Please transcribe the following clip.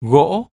gỗ.